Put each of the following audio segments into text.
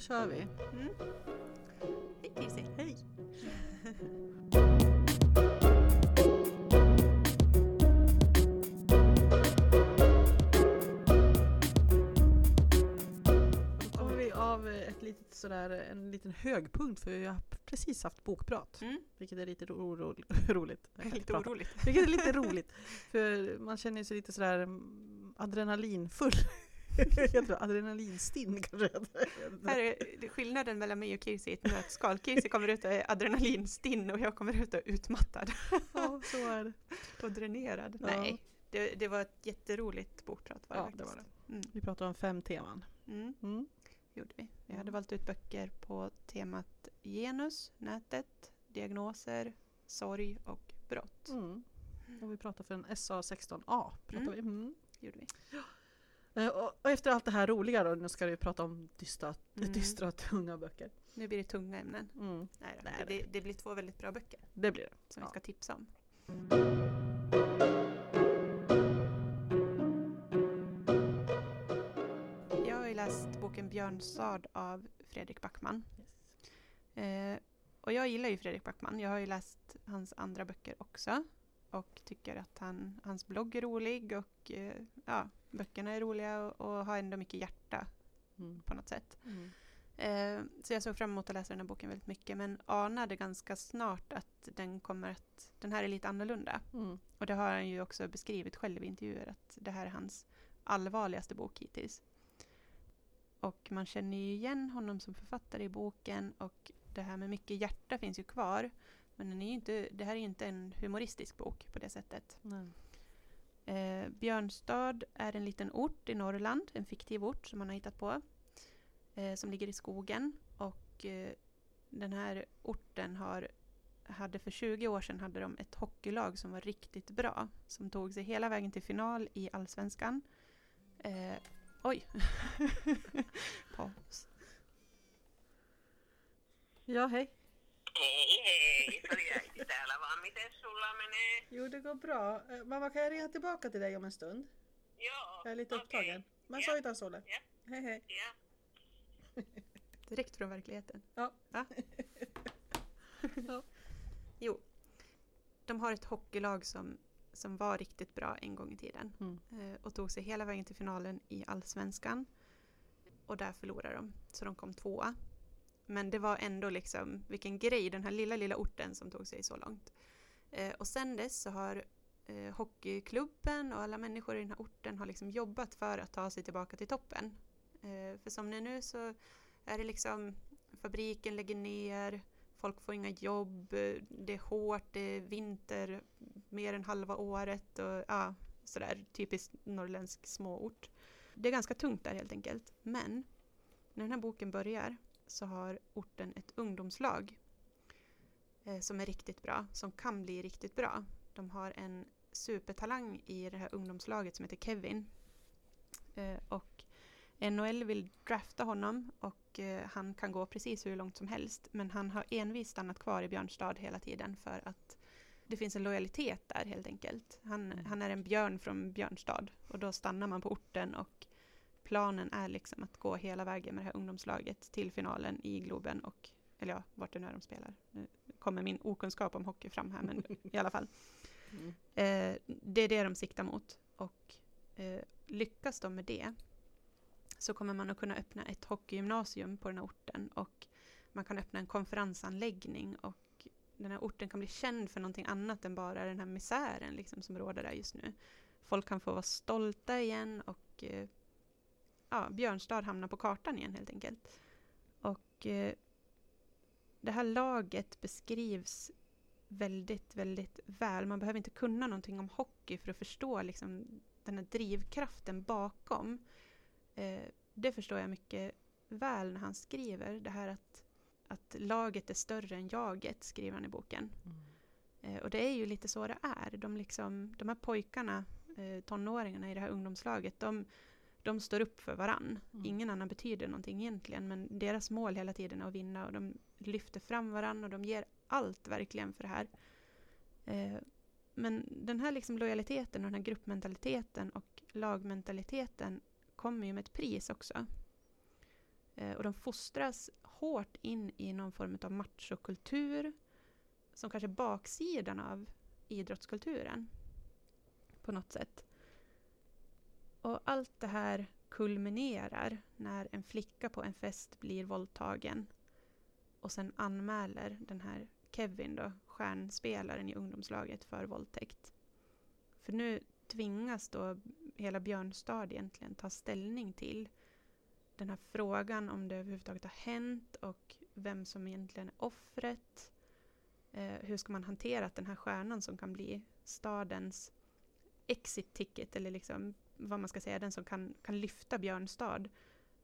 kör vi. Mm. Hej Kirsi. Hej! Då kommer vi av ett litet sådär, en liten högpunkt för vi har precis haft bokprat. Mm. Vilket är lite ro ro roligt. Jag Lite oroligt. Vilket är lite roligt. För man känner sig lite sådär mm, adrenalinfull. Jag tror adrenalinstinn kanske det. Här är det skillnaden mellan mig och Kirsi i ett nötskal. Kirsi kommer ut och är adrenalinstinn och jag kommer ut och är utmattad Ja, så är det. och dränerad. Ja. Nej, det, det var ett jätteroligt bokprat var det Ja, faktiskt. det var Mm. Vi pratar om fem teman. Mm, Mm. gjorde vi. Vi hade Mm. valt ut böcker på temat genus, nätet, diagnoser, sorg och brott. Mm. Och vi pratar för en SA16A. Pratar Mm. vi. Gjorde vi. Eh, Och, efter allt det här roliga då, nu ska vi prata om dystra, Mm. dystra tunga böcker. Nu blir det tunga ämnen. Mm. Nej, då. Nej, det, det blir två väldigt bra böcker Det blir det. som Ja. vi ska tipsa om. Jag har ju läst boken Björnstad av Fredrik Backman. Eh, och jag gillar ju Fredrik Backman. Jag har ju läst hans andra böcker också. Och tycker att han, hans blogg är rolig och eh, ja, böckerna är roliga och, och har ändå mycket hjärta Mm. på något sätt. Mm. Eh, så jag såg fram emot att läsa den här boken väldigt mycket men anade ganska snart att den kommer att, den här är lite annorlunda. Mm. Och det har han ju också beskrivit själv i intervjuer att det här är hans allvarligaste bok hittills. Och man känner ju igen honom som författare i boken och det här med mycket hjärta finns ju kvar. Men den är ju inte, det här är ju inte en humoristisk bok på det sättet. Nej. Eh, Björnstad är en liten ort i Norrland, en fiktiv ort som man har hittat på. Eh, som ligger i skogen. Och eh, den här orten har, hade för 20 år sedan hade de ett hockeylag som var riktigt bra. Som tog sig hela vägen till final i Allsvenskan. Eh, oj! Paus. Ja, hej. Hei hei, Sörjäiti täällä vaan. Miten sulla menee? Jo, det går bra. Eh, Mamma, kan jag ringa tillbaka till dig om en stund? Joo. Jag är lite upptagen. Men Ja. soitan sulle. Ja. Hej, hej. Ja. Direkt från verkligheten. Ja. Ja. Jo. De har ett hockeylag som, som var riktigt bra en gång i tiden. Mm. Eh, och tog sig hela vägen till finalen i Allsvenskan. Och där förlorade de. Så de kom tvåa. Men det var ändå liksom, vilken grej, den här lilla, lilla orten som tog sig så långt. Eh, och sen dess så har eh, hockeyklubben och alla människor i den här orten har liksom jobbat för att ta sig tillbaka till toppen. Eh, för som det är nu så är det liksom fabriken lägger ner, folk får inga jobb, eh, det är hårt, det är vinter mer än halva året och ja, sådär typiskt norrländsk småort. Det är ganska tungt där helt enkelt. Men när den här boken börjar så har orten ett ungdomslag eh, som är riktigt bra, som kan bli riktigt bra. De har en supertalang i det här ungdomslaget som heter Kevin. Eh, och NHL vill drafta honom och eh, han kan gå precis hur långt som helst. Men han har envist stannat kvar i Björnstad hela tiden för att det finns en lojalitet där helt enkelt. Han, Mm. han är en björn från Björnstad och då stannar man på orten och planen är liksom att gå hela vägen med det här ungdomslaget till finalen i Globen och, eller ja, vart det nu är de spelar. Nu kommer min okunskap om hockey fram här, men i alla fall. Mm. Eh, det är det de siktar mot. Och eh, lyckas de med det så kommer man att kunna öppna ett hockeygymnasium på den här orten och man kan öppna en konferensanläggning och den här orten kan bli känd för någonting annat än bara den här misären liksom, som råder där just nu. Folk kan få vara stolta igen och eh, ja, Björnstad hamnar på kartan igen helt enkelt. Och eh, det här laget beskrivs väldigt, väldigt väl. Man behöver inte kunna någonting om hockey för att förstå liksom, den här drivkraften bakom. Eh, det förstår jag mycket väl när han skriver. Det här att, att laget är större än jaget, skriver han i boken. Mm. Eh, och det är ju lite så det är. De, liksom, de här pojkarna, eh, tonåringarna i det här ungdomslaget, de, de står upp för varann. Mm. Ingen annan betyder någonting egentligen, men deras mål hela tiden är att vinna och de lyfter fram varann och de ger allt verkligen för det här. Eh, men den här liksom lojaliteten och den här gruppmentaliteten och lagmentaliteten kommer ju med ett pris också. Eh, och de fostras hårt in i någon form av machokultur som kanske är baksidan av idrottskulturen på något sätt. Och allt det här kulminerar när en flicka på en fest blir våldtagen och sen anmäler den här Kevin då, stjärnspelaren i ungdomslaget för våldtäkt. För nu tvingas då hela Björnstad egentligen ta ställning till den här frågan om det överhuvudtaget har hänt och vem som egentligen är offret. Eh, hur ska man hantera att den här stjärnan som kan bli stadens exit ticket eller liksom vad man ska säga, den som kan, kan lyfta Björnstad.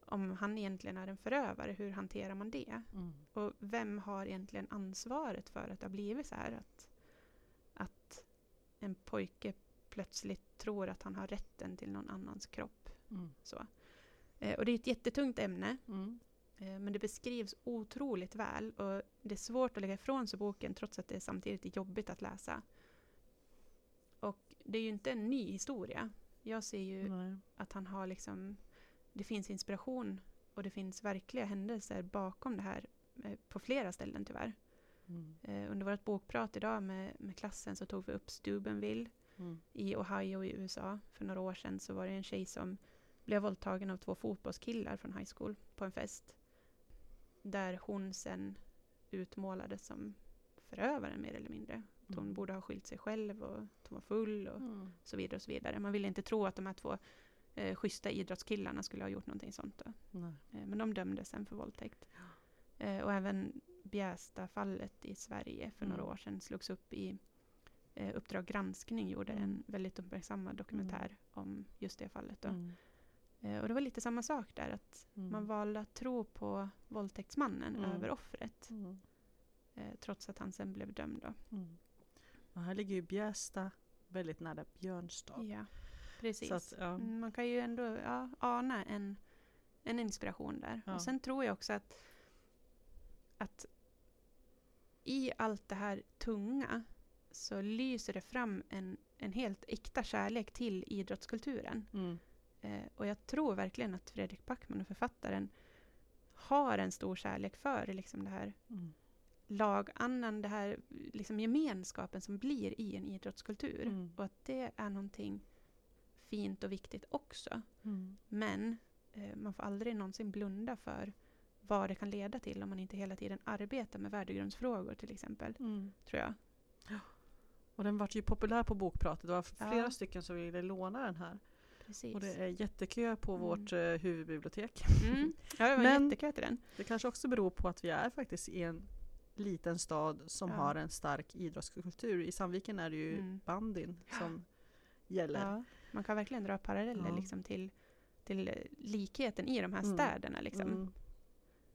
Om han egentligen är en förövare, hur hanterar man det? Mm. Och vem har egentligen ansvaret för att det har blivit så här? Att, att en pojke plötsligt tror att han har rätten till någon annans kropp. Mm. Så. Eh, och det är ett jättetungt ämne, Mm. eh, men det beskrivs otroligt väl. Och det är svårt att lägga ifrån sig boken trots att det samtidigt är jobbigt att läsa. Och det är ju inte en ny historia. Jag ser ju Nej. att han har liksom, det finns inspiration och det finns verkliga händelser bakom det här eh, på flera ställen tyvärr. Mm. Eh, under vårt bokprat idag med, med klassen så tog vi upp Steubenville Mm. i Ohio i USA. För några år sedan så var det en tjej som blev våldtagen av två fotbollskillar från high school på en fest. Där hon sen utmålades som förövaren mer eller mindre. Att hon Mm. borde ha skilt sig själv och att hon var full och Mm. så vidare. och så vidare. Man ville inte tro att de här två eh, schyssta idrottskillarna skulle ha gjort någonting sånt. Då. Eh, men de dömdes sen för våldtäkt. Eh, och även Bjästa-fallet i Sverige för några Mm. år sedan slogs upp i eh, Uppdrag granskning gjorde Mm. en väldigt uppmärksammad dokumentär om just det fallet. Då. Mm. Eh, och det var lite samma sak där, att Mm. man valde att tro på våldtäktsmannen Mm. över offret. Mm. Eh, trots att han sen blev dömd. Då. Mm. Och här ligger ju Bjästa väldigt nära Björnstad. Ja, precis. Att, ja. Mm, Man kan ju ändå ja, ana en, en inspiration där. Ja. Och sen tror jag också att, att i allt det här tunga så lyser det fram en, en helt äkta kärlek till idrottskulturen. Mm. Eh, och jag tror verkligen att Fredrik Backman och författaren har en stor kärlek för liksom det här Mm. Lagandan, det här liksom gemenskapen som blir i en idrottskultur. Mm. Och att det är någonting fint och viktigt också. Mm. Men eh, man får aldrig någonsin blunda för vad det kan leda till om man inte hela tiden arbetar med värdegrundsfrågor till exempel. Mm. Tror jag. Och den vart ju populär på Bokpratet. Det var flera Ja. stycken som ville låna den här. Precis. Och det är jättekö på Mm. vårt eh, huvudbibliotek. mm. Ja, det var Men- jättekö till den. Det kanske också beror på att vi är faktiskt i en liten stad som Ja. har en stark idrottskultur. I Sandviken är det ju Mm. bandyn som gäller. Ja, man kan verkligen dra paralleller Ja. liksom till, till likheten i de här Mm. städerna. Liksom. Mm.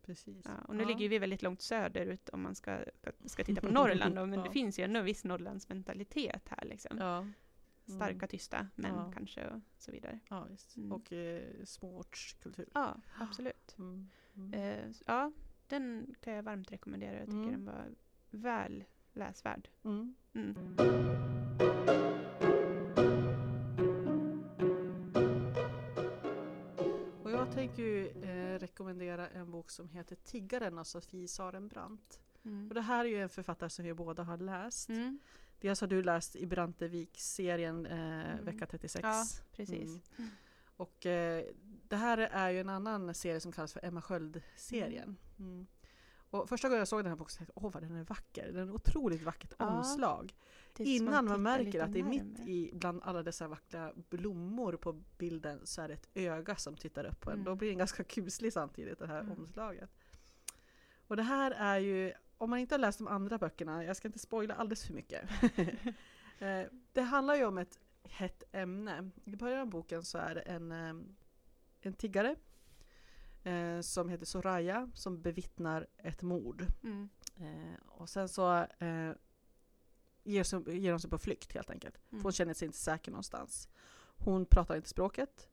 Precis. Ja, och nu ligger vi väldigt långt söderut om man ska, ska titta på Norrland. Då, men det finns ju ändå viss Norrlandsmentalitet här. Liksom. Starka, tysta män kanske och så vidare. Ja. Mm. Och eh, småortskultur. Ja, absolut. Mm. Mm. Eh, ja, den kan jag varmt rekommendera. Jag tycker Mm. den var väl läsvärd. Mm. Mm. Och jag tänker ju eh, rekommendera en bok som heter Tiggaren av Sofie Sarenbrant. Mm. Och det här är ju en författare som vi båda har läst. Mm. Dels har du läst i Brantevik-serien eh, Mm. vecka 36. Ja, precis. Mm. Mm. Och eh, det här är ju en annan serie som kallas för Emma Sköld-serien. Mm. Och första gången jag såg den här boken tänkte jag, åh vad den är vacker. Den är otroligt vackert Ja, omslag. Innan man märker att det är mitt i, bland alla dessa vackra blommor på bilden så är det ett öga som tittar upp på en. Mm. Då blir den ganska kuslig samtidigt det här Mm. omslaget. Och det här är ju, om man inte har läst de andra böckerna, jag ska inte spoila alldeles för mycket. Eh, det handlar ju om ett hett ämne. I början av boken så är det en, eh, en tiggare eh, som heter Soraya som bevittnar ett mord. Mm. Eh, och sen så eh, ger, sig, ger hon sig på flykt helt enkelt. För Mm. hon känner sig inte säker någonstans. Hon pratar inte språket.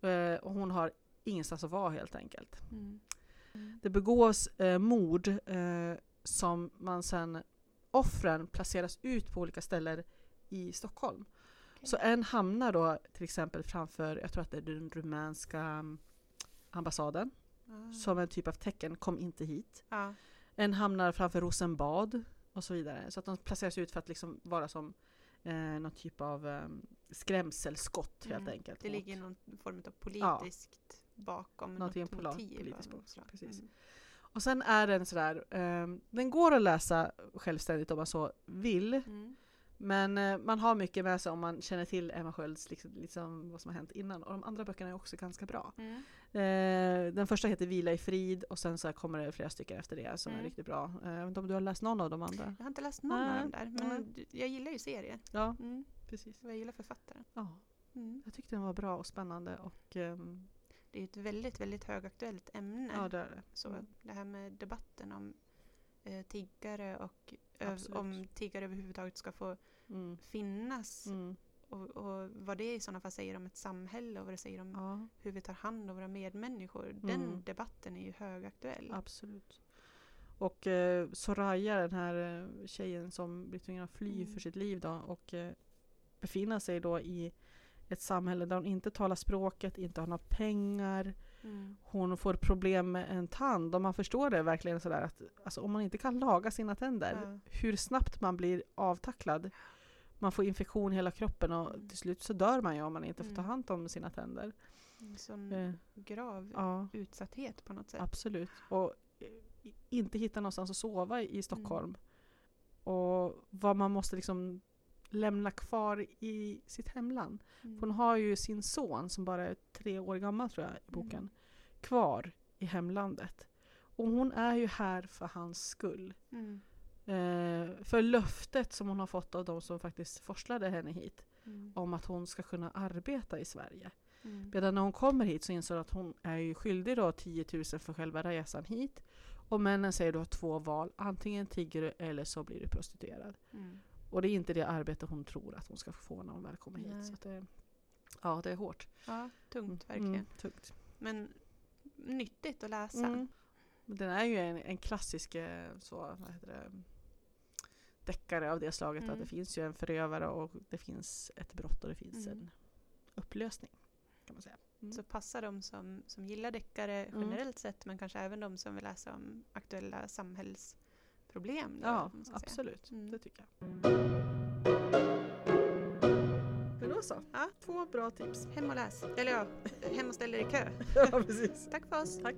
Eh, och hon har ingenstans att vara helt enkelt. Mm. Det begås eh, mord som man sen, offren placeras ut på olika ställen i Stockholm. Så en hamnar då till exempel framför, jag tror att det är den rumänska mm, ambassaden. Ah. som en typ av tecken, kom inte hit. Ja. En hamnar framför Rosenbad och så vidare. Så att de placeras ut för att liksom vara som eh, någon typ av eh, skrämselskott helt Mm. enkelt. Det ligger någon form av politiskt bakom Någonting något pola- motiv. politiskt bakom, precis. Mm. Och sen är den sådär, eh, den går att läsa självständigt om man så vill. Mm. Men eh, man har mycket med sig om man känner till Emma Skölds, liksom, liksom vad som har hänt innan. Och de andra böckerna är också ganska bra. Mm. Eh, den första heter Vila i frid och sen så kommer det flera stycken efter det som är Mm. riktigt bra. Eh, jag vet inte om du har läst någon av de andra? Jag har inte läst någon Nej. av dem där, men d- jag gillar ju serier. Ja, Mm. precis. Och jag gillar författaren. Ja, Mm. jag tyckte den var bra och spännande och ehm, Det är ett väldigt, väldigt högaktuellt ämne. ja det är det. Så Mm. det här med debatten om eh, tiggare och Absolut. om tiggare överhuvudtaget ska få Mm. finnas Mm. och, och vad det i sådana fall säger om ett samhälle och vad det säger om Ja, hur vi tar hand om våra medmänniskor. Den Mm. debatten är ju högaktuell. absolut. Och eh, Soraya, den här eh, tjejen som blir tvungen att fly Mm. för sitt liv då och eh, befinna sig då i ett samhälle där hon inte talar språket, inte har några pengar, Mm. hon får problem med en tand och man förstår det verkligen sådär att alltså, om man inte kan laga sina tänder, Ja. hur snabbt man blir avtacklad. Man får infektion i hela kroppen och Mm. till slut så dör man ju om man inte får ta Mm. hand om sina tänder. En sån Eh, grav ja, utsatthet på något sätt. absolut. Och eh, inte hitta någonstans att sova i Stockholm. Och vad man måste liksom lämna kvar i sitt hemland. Mm. Hon har ju sin son som bara är tre år gammal tror jag i boken. Mm. Kvar i hemlandet. Och hon är ju här för hans skull. Mm. Eh, för löftet som hon har fått av de som faktiskt forslade henne hit. Mm. Om att hon ska kunna arbeta i Sverige. Mm. Redan när hon kommer hit så inser hon att hon är ju skyldig då 10 000 för själva resan hit. Och männen säger då två val. Antingen tigger du eller så blir du prostituerad. Mm. Och det är inte det arbete hon tror att hon ska få när hon väl kommer hit. Nej. Så att det, ja, det är hårt. Ja, tungt Mm, verkligen. tungt. Men nyttigt att läsa. Mm. Den är ju en, en klassisk eh, så, vad heter det, deckare av det slaget. Att Mm. det finns ju en förövare och det finns ett brott och det finns Mm. en upplösning. Kan man säga. Mm. Så passar de som, som gillar deckare Mm. generellt sett men kanske även de som vill läsa om aktuella Då, Ja, absolut. Mm. Det tycker jag. Men då så. Ja. Två bra tips. Hem och läs. Eller ja, hem och ställ er i kö. ja, precis. Tack för oss. Tack.